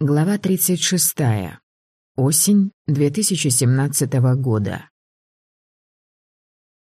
Глава 36. Осень 2017 года.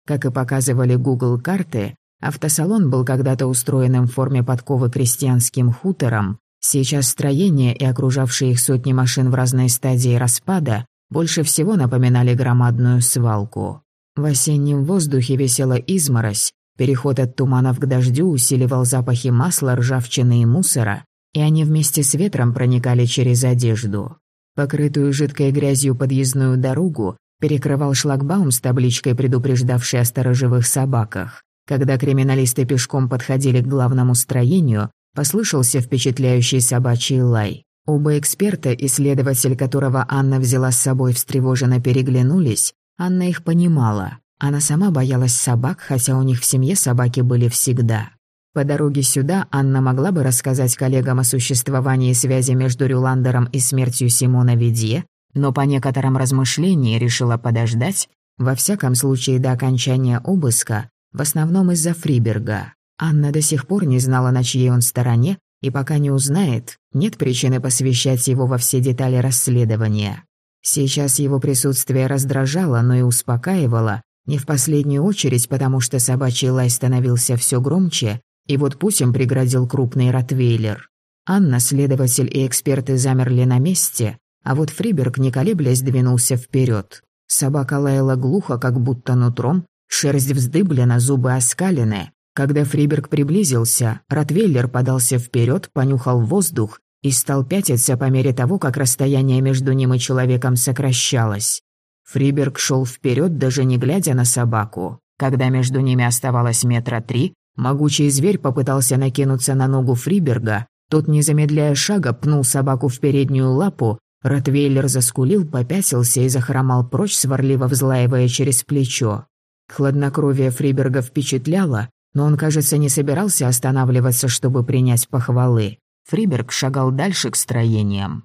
Как и показывали Google карты, автосалон был когда-то устроенным в форме подковы крестьянским хутором. Сейчас строение и окружавшие их сотни машин в разной стадии распада больше всего напоминали громадную свалку. В осеннем воздухе висела изморозь, переход от туманов к дождю усиливал запахи масла, ржавчины и мусора, и они вместе с ветром проникали через одежду. Покрытую жидкой грязью подъездную дорогу перекрывал шлагбаум с табличкой, предупреждавшей о сторожевых собаках. Когда криминалисты пешком подходили к главному строению, послышался впечатляющий собачий лай. Оба эксперта, исследователь которого Анна взяла с собой, встревоженно переглянулись. Анна их понимала. Она сама боялась собак, хотя у них в семье собаки были всегда. По дороге сюда Анна могла бы рассказать коллегам о существовании связи между Рюландером и смертью Симона Видье, но по некоторым размышлениям решила подождать, во всяком случае до окончания обыска, в основном из-за Фриберга. Анна до сих пор не знала, на чьей он стороне, и пока не узнает, нет причины посвящать его во все детали расследования. Сейчас его присутствие раздражало, но и успокаивало, не в последнюю очередь, потому что собачий лай становился все громче, и вот пусть им преградил крупный ротвейлер. Анна, следователь и эксперты замерли на месте, а вот Фриберг, не колеблясь, двинулся вперед. Собака лаяла глухо, как будто нутром, шерсть вздыблена, зубы оскалены. Когда Фриберг приблизился, Ротвейлер подался вперед, понюхал воздух и стал пятиться по мере того, как расстояние между ним и человеком сокращалось. Фриберг шел вперед, даже не глядя на собаку. Когда между ними оставалось метра три, Могучий зверь попытался накинуться на ногу Фриберга, тот, не замедляя шага, пнул собаку в переднюю лапу, Ротвейлер заскулил, попятился и захромал прочь, сварливо взлаивая через плечо. Хладнокровие Фриберга впечатляло, но он, кажется, не собирался останавливаться, чтобы принять похвалы. Фриберг шагал дальше к строениям.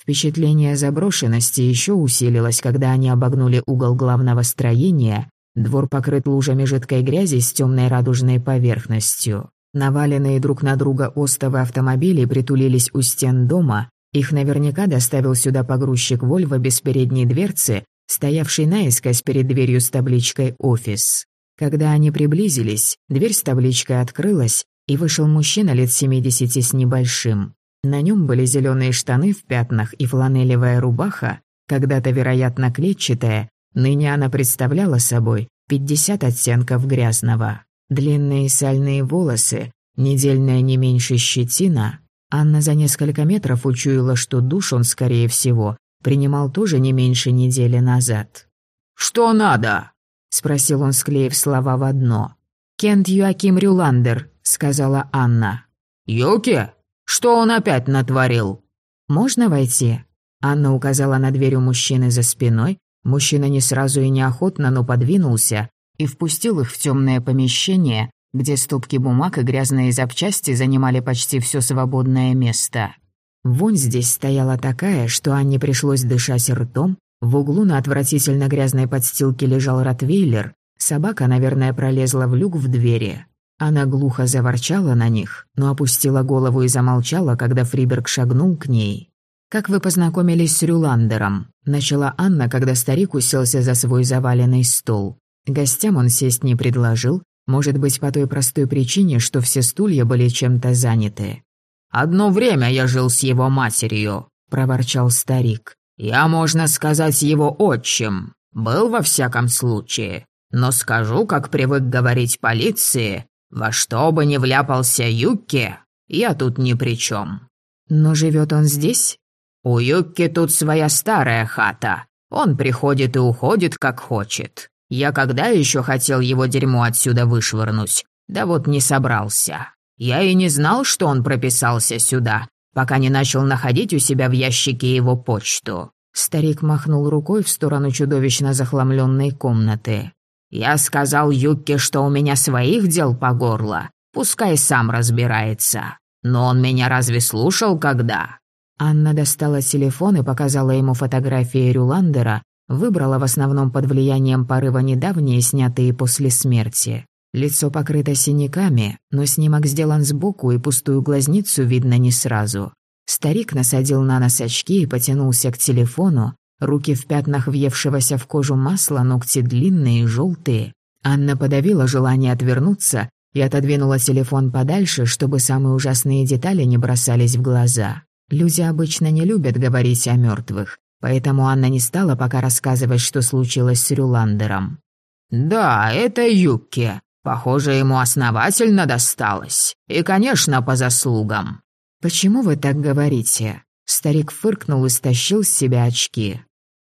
Впечатление заброшенности еще усилилось, когда они обогнули угол главного строения Двор покрыт лужами жидкой грязи с темной радужной поверхностью. Наваленные друг на друга остовы автомобилей притулились у стен дома. Их наверняка доставил сюда погрузчик «Вольво» без передней дверцы, стоявший наискось перед дверью с табличкой «Офис». Когда они приблизились, дверь с табличкой открылась, и вышел мужчина лет 70 с небольшим. На нем были зеленые штаны в пятнах и фланелевая рубаха, когда-то, вероятно, клетчатая, Ныне она представляла собой 50 оттенков грязного. Длинные сальные волосы, недельная не меньше щетина. Анна за несколько метров учуяла, что душ он, скорее всего, принимал тоже не меньше недели назад. «Что надо?» — спросил он, склеив слова в одно. «Кент Юаким Рюландер», — сказала Анна. «Юки? Что он опять натворил?» «Можно войти?» Анна указала на дверь у мужчины за спиной, Мужчина не сразу и неохотно, но подвинулся и впустил их в темное помещение, где стопки бумаг и грязные запчасти занимали почти все свободное место. Вонь здесь стояла такая, что Анне пришлось дышать ртом, в углу на отвратительно грязной подстилке лежал ротвейлер, собака, наверное, пролезла в люк в двери. Она глухо заворчала на них, но опустила голову и замолчала, когда Фриберг шагнул к ней. «Как вы познакомились с Рюландером?» – начала Анна, когда старик уселся за свой заваленный стол. Гостям он сесть не предложил, может быть, по той простой причине, что все стулья были чем-то заняты. «Одно время я жил с его матерью», – проворчал старик. «Я, можно сказать, его отчим. Был во всяком случае. Но скажу, как привык говорить полиции, во что бы ни вляпался Юкки, я тут ни при чем». «Но живет он здесь?» «У Юкки тут своя старая хата. Он приходит и уходит, как хочет. Я когда еще хотел его дерьмо отсюда вышвырнуть? Да вот не собрался. Я и не знал, что он прописался сюда, пока не начал находить у себя в ящике его почту». Старик махнул рукой в сторону чудовищно захламленной комнаты. «Я сказал Юкке, что у меня своих дел по горло. Пускай сам разбирается. Но он меня разве слушал когда? Анна достала телефон и показала ему фотографии Рюландера, выбрала в основном под влиянием порыва недавние, снятые после смерти. Лицо покрыто синяками, но снимок сделан сбоку, и пустую глазницу видно не сразу. Старик насадил на нос очки и потянулся к телефону, руки в пятнах въевшегося в кожу масла, ногти длинные и желтые. Анна подавила желание отвернуться и отодвинула телефон подальше, чтобы самые ужасные детали не бросались в глаза. Люди обычно не любят говорить о мертвых, поэтому Анна не стала пока рассказывать, что случилось с Рюландером. «Да, это Юкки. Похоже, ему основательно досталось. И, конечно, по заслугам». «Почему вы так говорите?» Старик фыркнул и стащил с себя очки.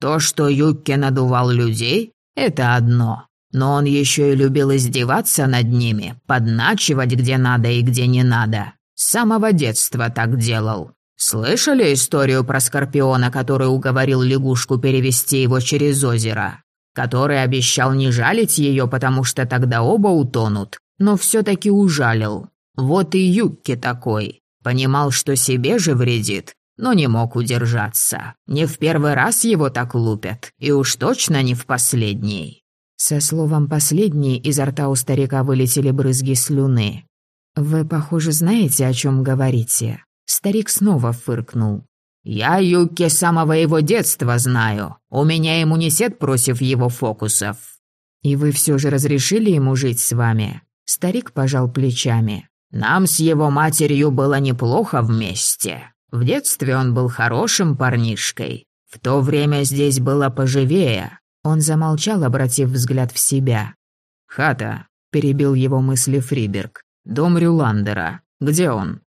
«То, что Юкки надувал людей, это одно. Но он еще и любил издеваться над ними, подначивать где надо и где не надо. С самого детства так делал. Слышали историю про Скорпиона, который уговорил лягушку перевести его через озеро? Который обещал не жалить ее, потому что тогда оба утонут, но все-таки ужалил. Вот и Юкки такой. Понимал, что себе же вредит, но не мог удержаться. Не в первый раз его так лупят, и уж точно не в последний. Со словом «последний» изо рта у старика вылетели брызги слюны. «Вы, похоже, знаете, о чем говорите». Старик снова фыркнул. «Я Юки самого его детства знаю. У меня иммунитет против его фокусов». «И вы все же разрешили ему жить с вами?» Старик пожал плечами. Нам с его матерью было неплохо вместе. В детстве он был хорошим парнишкой. В то время здесь было поживее». Он замолчал, обратив взгляд в себя. «Хата», — перебил его мысли Фриберг. «Дом Рюландера. Где он?»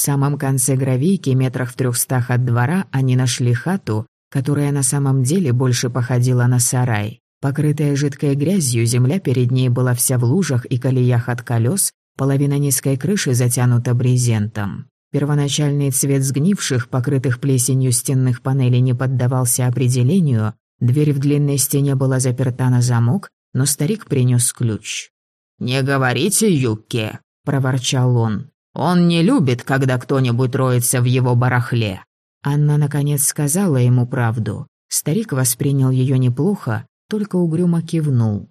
В самом конце гравийки, метрах в трехстах от двора, они нашли хату, которая на самом деле больше походила на сарай. Покрытая жидкой грязью, земля перед ней была вся в лужах и колеях от колес, половина низкой крыши затянута брезентом. Первоначальный цвет сгнивших, покрытых плесенью стенных панелей не поддавался определению, дверь в длинной стене была заперта на замок, но старик принес ключ. «Не говорите Юкке», — проворчал он. «Он не любит, когда кто-нибудь роется в его барахле». Анна, наконец, сказала ему правду. Старик воспринял ее неплохо, только угрюмо кивнул.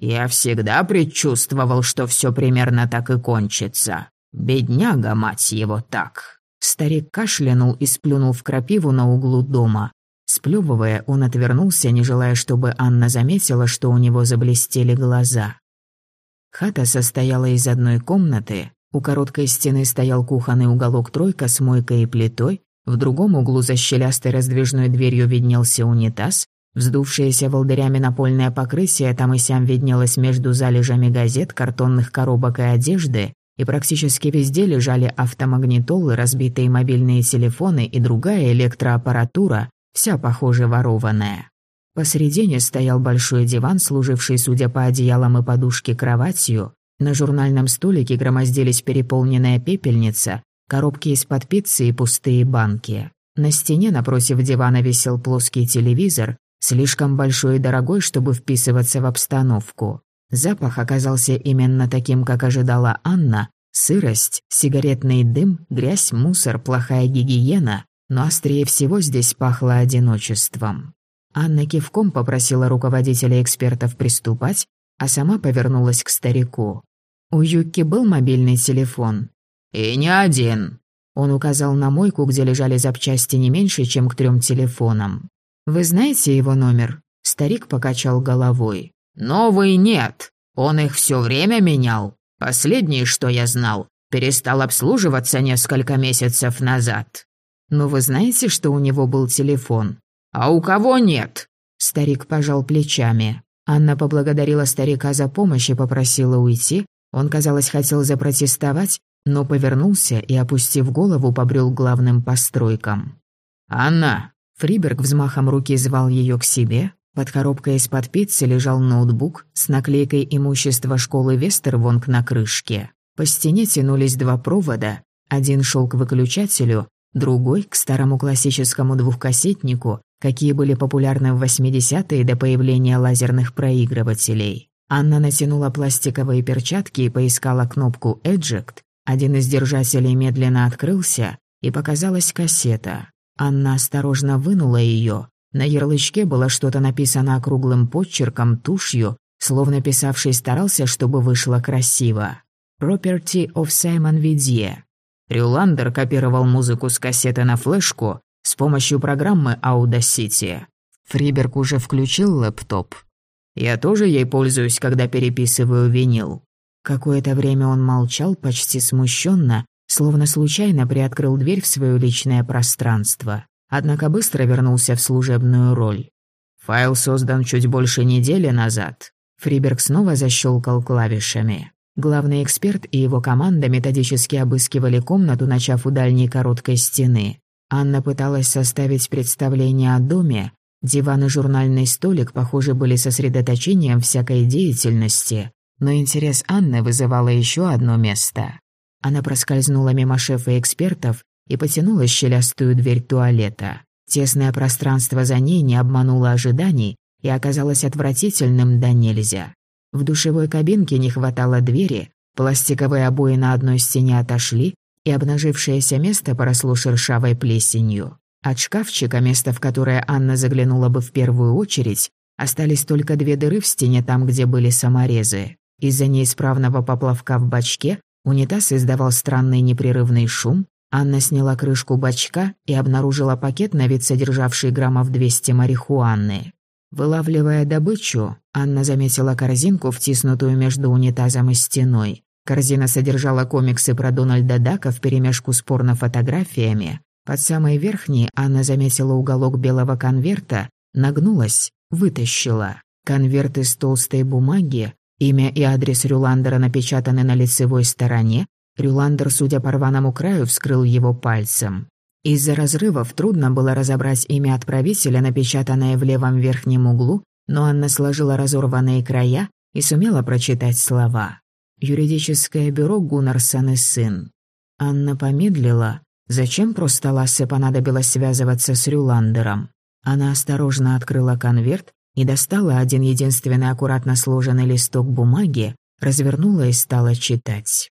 «Я всегда предчувствовал, что все примерно так и кончится. Бедняга, мать его, так!» Старик кашлянул и сплюнул в крапиву на углу дома. Сплёвывая, он отвернулся, не желая, чтобы Анна заметила, что у него заблестели глаза. Хата состояла из одной комнаты. У короткой стены стоял кухонный уголок тройка с мойкой и плитой, в другом углу за щелястой раздвижной дверью виднелся унитаз, Вздувшееся волдырями напольное покрытие там и сям виднелось между залежами газет, картонных коробок и одежды, и практически везде лежали автомагнитолы, разбитые мобильные телефоны и другая электроаппаратура, вся, похоже, ворованная. Посредине стоял большой диван, служивший, судя по одеялам и подушке, кроватью. На журнальном столике громоздились переполненная пепельница, коробки из-под пиццы и пустые банки. На стене напротив дивана висел плоский телевизор, Слишком большой и дорогой, чтобы вписываться в обстановку. Запах оказался именно таким, как ожидала Анна. Сырость, сигаретный дым, грязь, мусор, плохая гигиена. Но острее всего здесь пахло одиночеством. Анна кивком попросила руководителя экспертов приступать, а сама повернулась к старику. У Юки был мобильный телефон. «И не один». Он указал на мойку, где лежали запчасти не меньше, чем к трем телефонам. «Вы знаете его номер?» Старик покачал головой. «Новый нет. Он их все время менял. Последний, что я знал, перестал обслуживаться несколько месяцев назад». «Но вы знаете, что у него был телефон?» «А у кого нет?» Старик пожал плечами. Анна поблагодарила старика за помощь и попросила уйти. Он, казалось, хотел запротестовать, но повернулся и, опустив голову, побрел главным постройкам. «Анна, Фриберг взмахом руки звал ее к себе. Под коробкой из-под пиццы лежал ноутбук с наклейкой имущества школы Вестервонг на крышке. По стене тянулись два провода. Один шел к выключателю, другой — к старому классическому двухкассетнику, какие были популярны в 80-е до появления лазерных проигрывателей. Анна натянула пластиковые перчатки и поискала кнопку «Eject». Один из держателей медленно открылся, и показалась кассета. Анна осторожно вынула ее. На ярлычке было что-то написано округлым подчерком, тушью, словно писавший старался, чтобы вышло красиво. «Property of Simon Видье». Рюландер копировал музыку с кассеты на флешку с помощью программы Audacity. Фриберг уже включил лэптоп. Я тоже ей пользуюсь, когда переписываю винил. Какое-то время он молчал, почти смущенно, словно случайно приоткрыл дверь в свое личное пространство. Однако быстро вернулся в служебную роль. Файл создан чуть больше недели назад. Фриберг снова защелкал клавишами. Главный эксперт и его команда методически обыскивали комнату, начав у дальней короткой стены. Анна пыталась составить представление о доме. Диван и журнальный столик, похоже, были сосредоточением всякой деятельности. Но интерес Анны вызывало еще одно место. Она проскользнула мимо шефа экспертов и потянула щелястую дверь туалета. Тесное пространство за ней не обмануло ожиданий и оказалось отвратительным да нельзя. В душевой кабинке не хватало двери, пластиковые обои на одной стене отошли, и обнажившееся место поросло шершавой плесенью. От шкафчика, место в которое Анна заглянула бы в первую очередь, остались только две дыры в стене там, где были саморезы. Из-за неисправного поплавка в бачке унитаз издавал странный непрерывный шум, Анна сняла крышку бачка и обнаружила пакет, на вид содержавший граммов 200 марихуаны. Вылавливая добычу, Анна заметила корзинку, втиснутую между унитазом и стеной. Корзина содержала комиксы про Дональда Дака вперемешку с порнофотографиями. Под самой верхней Анна заметила уголок белого конверта, нагнулась, вытащила. Конверт из толстой бумаги, имя и адрес Рюландера напечатаны на лицевой стороне. Рюландер, судя по рваному краю, вскрыл его пальцем. Из-за разрывов трудно было разобрать имя отправителя, напечатанное в левом верхнем углу, но Анна сложила разорванные края и сумела прочитать слова. «Юридическое бюро Гуннарсон и сын». Анна помедлила. Зачем просто Лассе понадобилось связываться с Рюландером? Она осторожно открыла конверт и достала один единственный аккуратно сложенный листок бумаги, развернула и стала читать.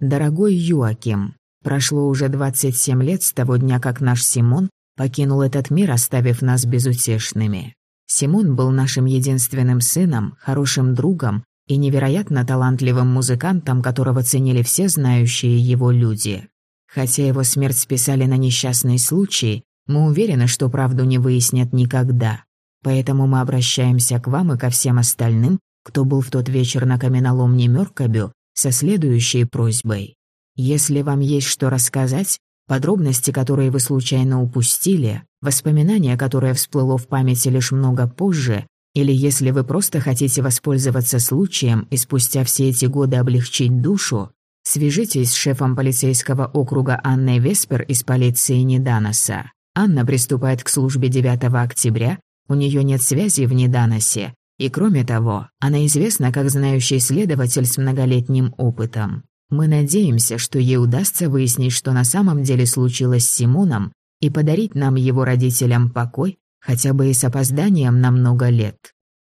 «Дорогой Юаким, Прошло уже 27 лет с того дня, как наш Симон покинул этот мир, оставив нас безутешными. Симон был нашим единственным сыном, хорошим другом и невероятно талантливым музыкантом, которого ценили все знающие его люди. Хотя его смерть списали на несчастный случай, мы уверены, что правду не выяснят никогда. Поэтому мы обращаемся к вам и ко всем остальным, кто был в тот вечер на каменоломне Мёркобю, со следующей просьбой. Если вам есть что рассказать, подробности, которые вы случайно упустили, воспоминания, которое всплыло в памяти лишь много позже, или если вы просто хотите воспользоваться случаем и спустя все эти годы облегчить душу, свяжитесь с шефом полицейского округа Анной Веспер из полиции Неданоса. Анна приступает к службе 9 октября, у нее нет связи в Неданосе, и кроме того, она известна как знающий следователь с многолетним опытом. Мы надеемся, что ей удастся выяснить, что на самом деле случилось с Симоном, и подарить нам его родителям покой, хотя бы и с опозданием на много лет.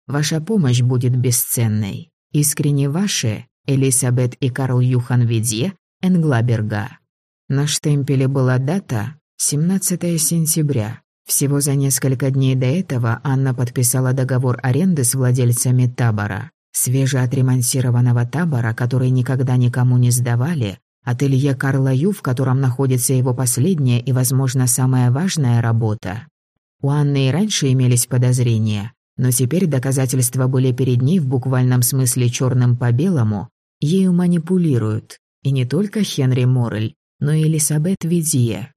Ваша помощь будет бесценной. Искренне ваши, Элисабет и Карл Юхан Видье, Энглаберга. На штемпеле была дата 17 сентября. Всего за несколько дней до этого Анна подписала договор аренды с владельцами табора свежеотремонтированного табора, который никогда никому не сдавали, ателье Карла Ю, в котором находится его последняя и, возможно, самая важная работа. У Анны и раньше имелись подозрения, но теперь доказательства были перед ней в буквальном смысле черным по белому, ею манипулируют, и не только Хенри Моррель, но и Элисабет Видье.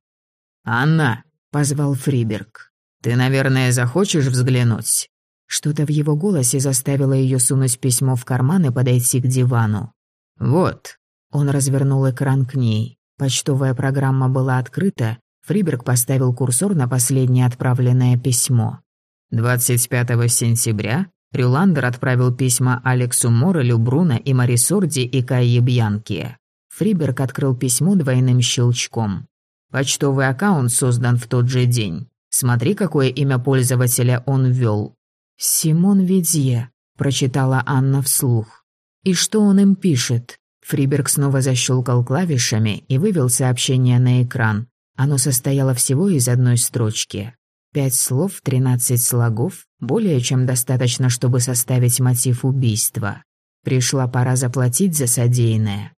«Анна!» — позвал Фриберг. «Ты, наверное, захочешь взглянуть?» Что-то в его голосе заставило ее сунуть письмо в карман и подойти к дивану. «Вот». Он развернул экран к ней. Почтовая программа была открыта. Фриберг поставил курсор на последнее отправленное письмо. 25 сентября Рюландер отправил письма Алексу Морелю, Бруно и Марисорди и Кайе Бьянки. Фриберг открыл письмо двойным щелчком. Почтовый аккаунт создан в тот же день. Смотри, какое имя пользователя он ввел. «Симон Видье», — прочитала Анна вслух. «И что он им пишет?» Фриберг снова защелкал клавишами и вывел сообщение на экран. Оно состояло всего из одной строчки. Пять слов, тринадцать слогов, более чем достаточно, чтобы составить мотив убийства. Пришла пора заплатить за содеянное.